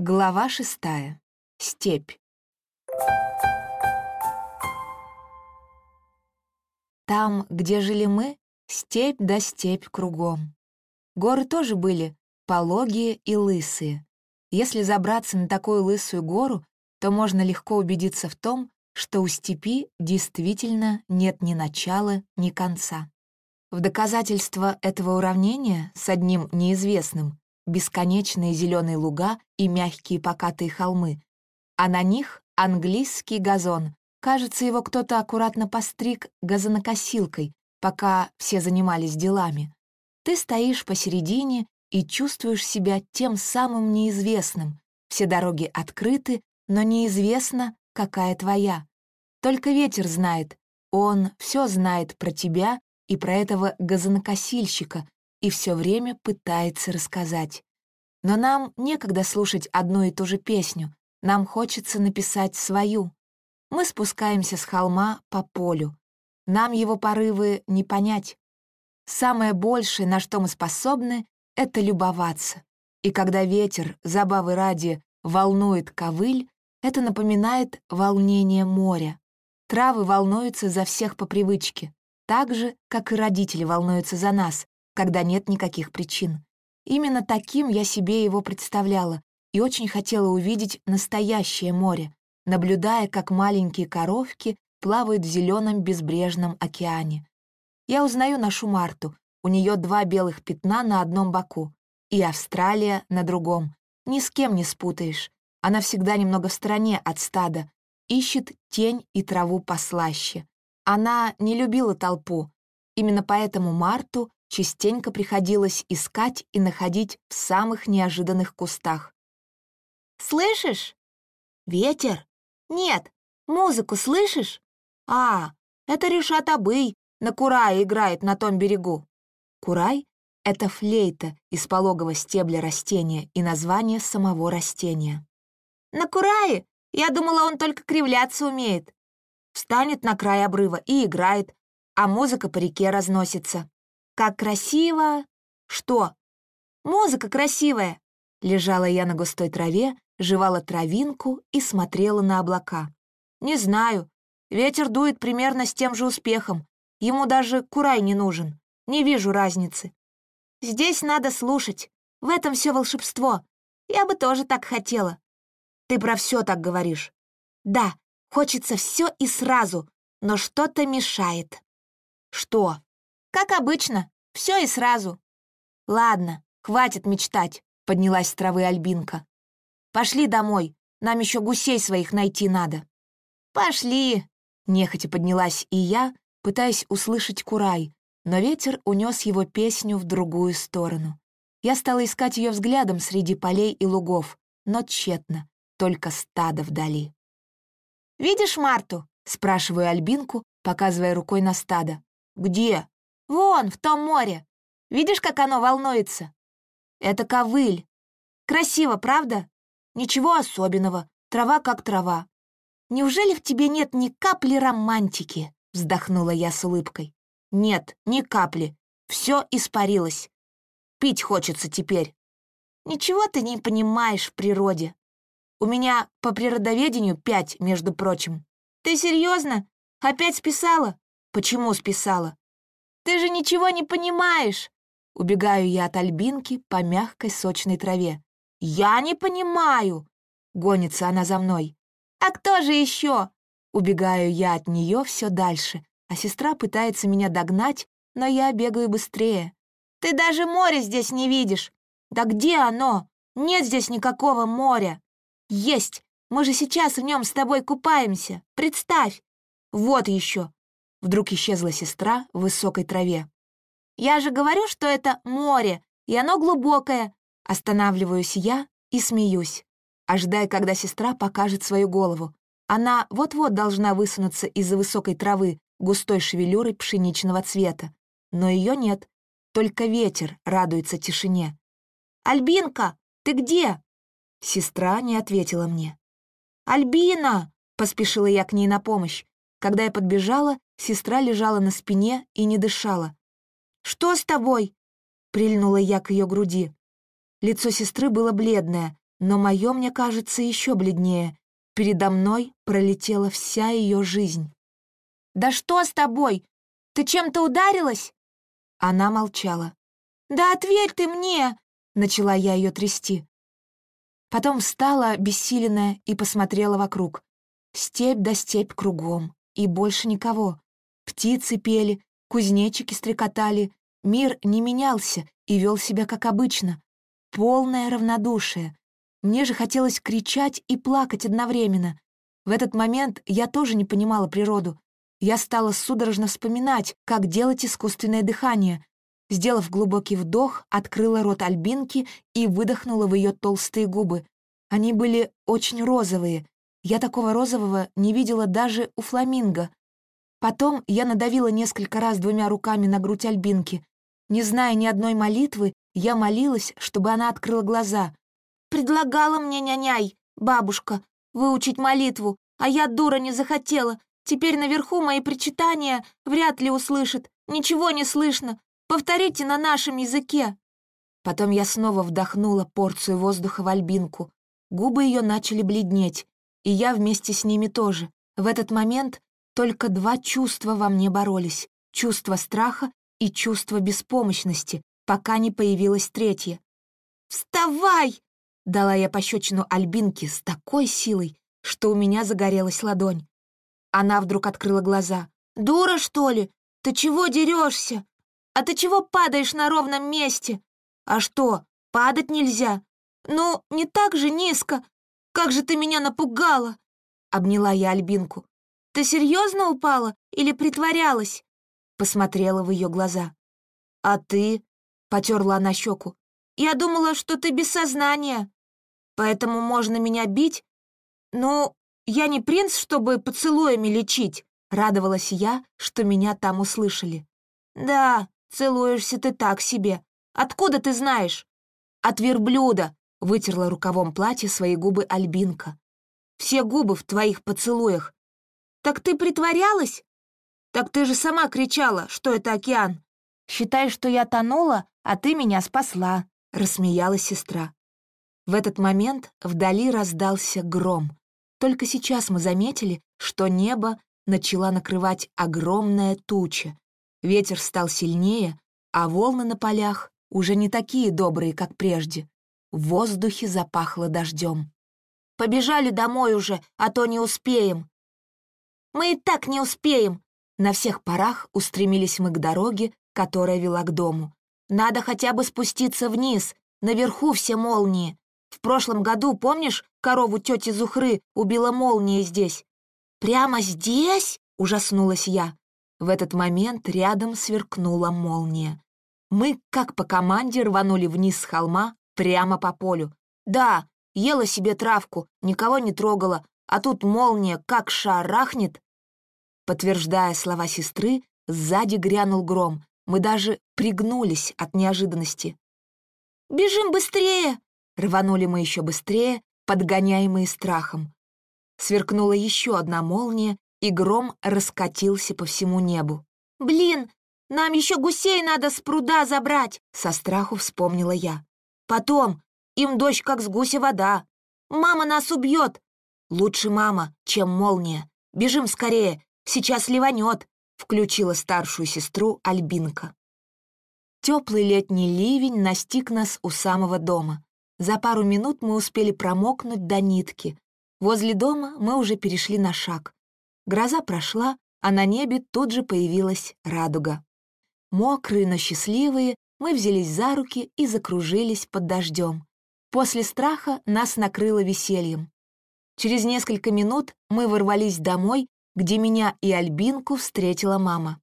Глава шестая. Степь. Там, где жили мы, степь да степь кругом. Горы тоже были пологие и лысые. Если забраться на такую лысую гору, то можно легко убедиться в том, что у степи действительно нет ни начала, ни конца. В доказательство этого уравнения с одним неизвестным бесконечные зеленые луга и мягкие покатые холмы, а на них английский газон. Кажется, его кто-то аккуратно постриг газонокосилкой, пока все занимались делами. Ты стоишь посередине и чувствуешь себя тем самым неизвестным. Все дороги открыты, но неизвестно, какая твоя. Только ветер знает, он все знает про тебя и про этого газонокосильщика, и все время пытается рассказать. Но нам некогда слушать одну и ту же песню, нам хочется написать свою. Мы спускаемся с холма по полю. Нам его порывы не понять. Самое большее, на что мы способны, — это любоваться. И когда ветер, забавы ради, волнует ковыль, это напоминает волнение моря. Травы волнуются за всех по привычке, так же, как и родители волнуются за нас, когда нет никаких причин. Именно таким я себе его представляла и очень хотела увидеть настоящее море, наблюдая, как маленькие коровки плавают в зеленом безбрежном океане. Я узнаю нашу Марту. У нее два белых пятна на одном боку и Австралия на другом. Ни с кем не спутаешь. Она всегда немного в стороне от стада, ищет тень и траву послаще. Она не любила толпу. Именно поэтому Марту частенько приходилось искать и находить в самых неожиданных кустах. «Слышишь? Ветер? Нет, музыку слышишь? А, это Решат Абый на курае играет на том берегу». Курай — это флейта из пологого стебля растения и название самого растения. «На курае? Я думала, он только кривляться умеет. Встанет на край обрыва и играет, а музыка по реке разносится. Как красиво! Что? Музыка красивая! Лежала я на густой траве, жевала травинку и смотрела на облака. Не знаю. Ветер дует примерно с тем же успехом. Ему даже курай не нужен. Не вижу разницы. Здесь надо слушать. В этом все волшебство. Я бы тоже так хотела. Ты про все так говоришь. Да, хочется все и сразу, но что-то мешает. Что? Как обычно, все и сразу. Ладно, хватит мечтать, поднялась с травы Альбинка. Пошли домой, нам еще гусей своих найти надо. Пошли, нехотя поднялась и я, пытаясь услышать Курай, но ветер унес его песню в другую сторону. Я стала искать ее взглядом среди полей и лугов, но тщетно, только стадо вдали. «Видишь Марту?» — спрашиваю Альбинку, показывая рукой на стадо. «Где?» Вон, в том море. Видишь, как оно волнуется? Это ковыль. Красиво, правда? Ничего особенного. Трава как трава. Неужели в тебе нет ни капли романтики? Вздохнула я с улыбкой. Нет, ни капли. Все испарилось. Пить хочется теперь. Ничего ты не понимаешь в природе. У меня по природоведению пять, между прочим. Ты серьезно? Опять списала? Почему списала? Ты же ничего не понимаешь!» Убегаю я от Альбинки по мягкой сочной траве. «Я не понимаю!» — гонится она за мной. «А кто же еще?» Убегаю я от нее все дальше, а сестра пытается меня догнать, но я бегаю быстрее. «Ты даже море здесь не видишь!» «Да где оно? Нет здесь никакого моря!» «Есть! Мы же сейчас в нем с тобой купаемся! Представь!» «Вот еще! Вдруг исчезла сестра в высокой траве. «Я же говорю, что это море, и оно глубокое!» Останавливаюсь я и смеюсь, ожидая, когда сестра покажет свою голову. Она вот-вот должна высунуться из-за высокой травы, густой шевелюрой пшеничного цвета. Но ее нет, только ветер радуется тишине. «Альбинка, ты где?» Сестра не ответила мне. «Альбина!» — поспешила я к ней на помощь. Когда я подбежала, Сестра лежала на спине и не дышала. «Что с тобой?» — прильнула я к ее груди. Лицо сестры было бледное, но мое, мне кажется, еще бледнее. Передо мной пролетела вся ее жизнь. «Да что с тобой? Ты чем-то ударилась?» Она молчала. «Да ответь ты мне!» — начала я ее трясти. Потом встала, бессиленная, и посмотрела вокруг. Степь да степь кругом, и больше никого. Птицы пели, кузнечики стрекотали, мир не менялся и вел себя как обычно. Полное равнодушие. Мне же хотелось кричать и плакать одновременно. В этот момент я тоже не понимала природу. Я стала судорожно вспоминать, как делать искусственное дыхание, Сделав глубокий вдох, открыла рот Альбинки и выдохнула в ее толстые губы. Они были очень розовые. Я такого розового не видела даже у фламинго. Потом я надавила несколько раз двумя руками на грудь Альбинки. Не зная ни одной молитвы, я молилась, чтобы она открыла глаза. «Предлагала мне няняй, бабушка, выучить молитву, а я, дура, не захотела. Теперь наверху мои причитания вряд ли услышат. Ничего не слышно. Повторите на нашем языке!» Потом я снова вдохнула порцию воздуха в альбинку. Губы ее начали бледнеть, и я вместе с ними тоже. В этот момент только два чувства во мне боролись — чувство страха и чувство беспомощности, пока не появилось третье. «Вставай!» — дала я пощечину Альбинке с такой силой, что у меня загорелась ладонь. Она вдруг открыла глаза. «Дура, что ли? Ты чего дерешься? А ты чего падаешь на ровном месте? А что, падать нельзя? Ну, не так же низко. Как же ты меня напугала!» Обняла я Альбинку. «Ты серьезно упала или притворялась?» Посмотрела в ее глаза. «А ты?» — потерла она щеку. «Я думала, что ты без сознания. Поэтому можно меня бить? Ну, я не принц, чтобы поцелуями лечить», — радовалась я, что меня там услышали. «Да, «Целуешься ты так себе. Откуда ты знаешь?» «От верблюда», — вытерла рукавом платья свои губы Альбинка. «Все губы в твоих поцелуях». «Так ты притворялась?» «Так ты же сама кричала, что это океан». «Считай, что я тонула, а ты меня спасла», — рассмеялась сестра. В этот момент вдали раздался гром. Только сейчас мы заметили, что небо начала накрывать огромная туча, Ветер стал сильнее, а волны на полях уже не такие добрые, как прежде. В воздухе запахло дождем. «Побежали домой уже, а то не успеем!» «Мы и так не успеем!» На всех парах устремились мы к дороге, которая вела к дому. «Надо хотя бы спуститься вниз, наверху все молнии. В прошлом году, помнишь, корову тети Зухры убила молния здесь?» «Прямо здесь?» — ужаснулась я. В этот момент рядом сверкнула молния. Мы, как по команде, рванули вниз с холма, прямо по полю. Да, ела себе травку, никого не трогала, а тут молния как шарахнет. Подтверждая слова сестры, сзади грянул гром. Мы даже пригнулись от неожиданности. «Бежим быстрее!» Рванули мы еще быстрее, подгоняемые страхом. Сверкнула еще одна молния, и гром раскатился по всему небу. «Блин, нам еще гусей надо с пруда забрать!» Со страху вспомнила я. «Потом, им дождь как с гуся вода. Мама нас убьет!» «Лучше мама, чем молния. Бежим скорее, сейчас ливанет!» Включила старшую сестру Альбинка. Теплый летний ливень настиг нас у самого дома. За пару минут мы успели промокнуть до нитки. Возле дома мы уже перешли на шаг. Гроза прошла, а на небе тут же появилась радуга. Мокрые, но счастливые, мы взялись за руки и закружились под дождем. После страха нас накрыло весельем. Через несколько минут мы ворвались домой, где меня и Альбинку встретила мама.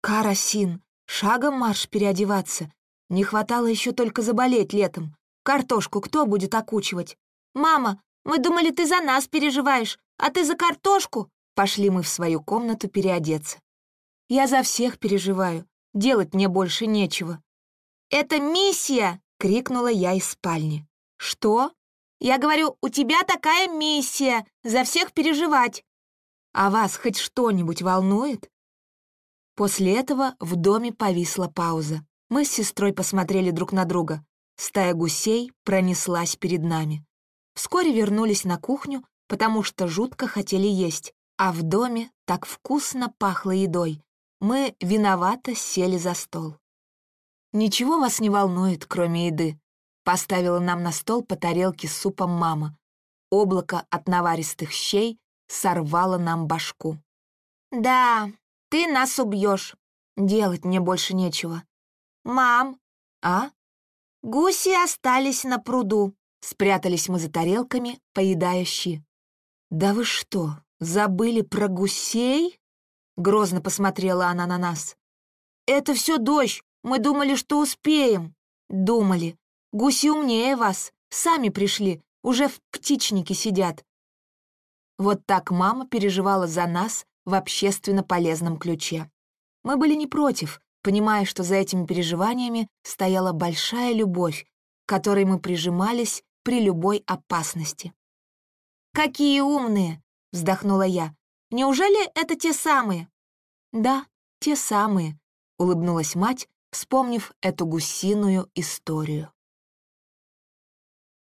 «Карасин, шагом марш переодеваться. Не хватало еще только заболеть летом. Картошку кто будет окучивать?» «Мама, мы думали, ты за нас переживаешь, а ты за картошку?» Пошли мы в свою комнату переодеться. Я за всех переживаю, делать мне больше нечего. «Это миссия!» — крикнула я из спальни. «Что?» «Я говорю, у тебя такая миссия — за всех переживать». «А вас хоть что-нибудь волнует?» После этого в доме повисла пауза. Мы с сестрой посмотрели друг на друга. стая гусей пронеслась перед нами. Вскоре вернулись на кухню, потому что жутко хотели есть, а в доме так вкусно пахло едой. Мы виновато сели за стол. «Ничего вас не волнует, кроме еды», — поставила нам на стол по тарелке с супом мама. Облако от наваристых щей сорвало нам башку. «Да, ты нас убьешь. Делать мне больше нечего». «Мам!» «А?» «Гуси остались на пруду». Спрятались мы за тарелками, поедая. «Да вы что, забыли про гусей?» Грозно посмотрела она на нас. «Это все дождь. Мы думали, что успеем». «Думали. Гуси умнее вас. Сами пришли. Уже в птичнике сидят». Вот так мама переживала за нас в общественно полезном ключе. Мы были не против, понимая, что за этими переживаниями стояла большая любовь, к которой мы прижимались при любой опасности. «Какие умные!» — вздохнула я. «Неужели это те самые?» «Да, те самые», — улыбнулась мать, вспомнив эту гусиную историю.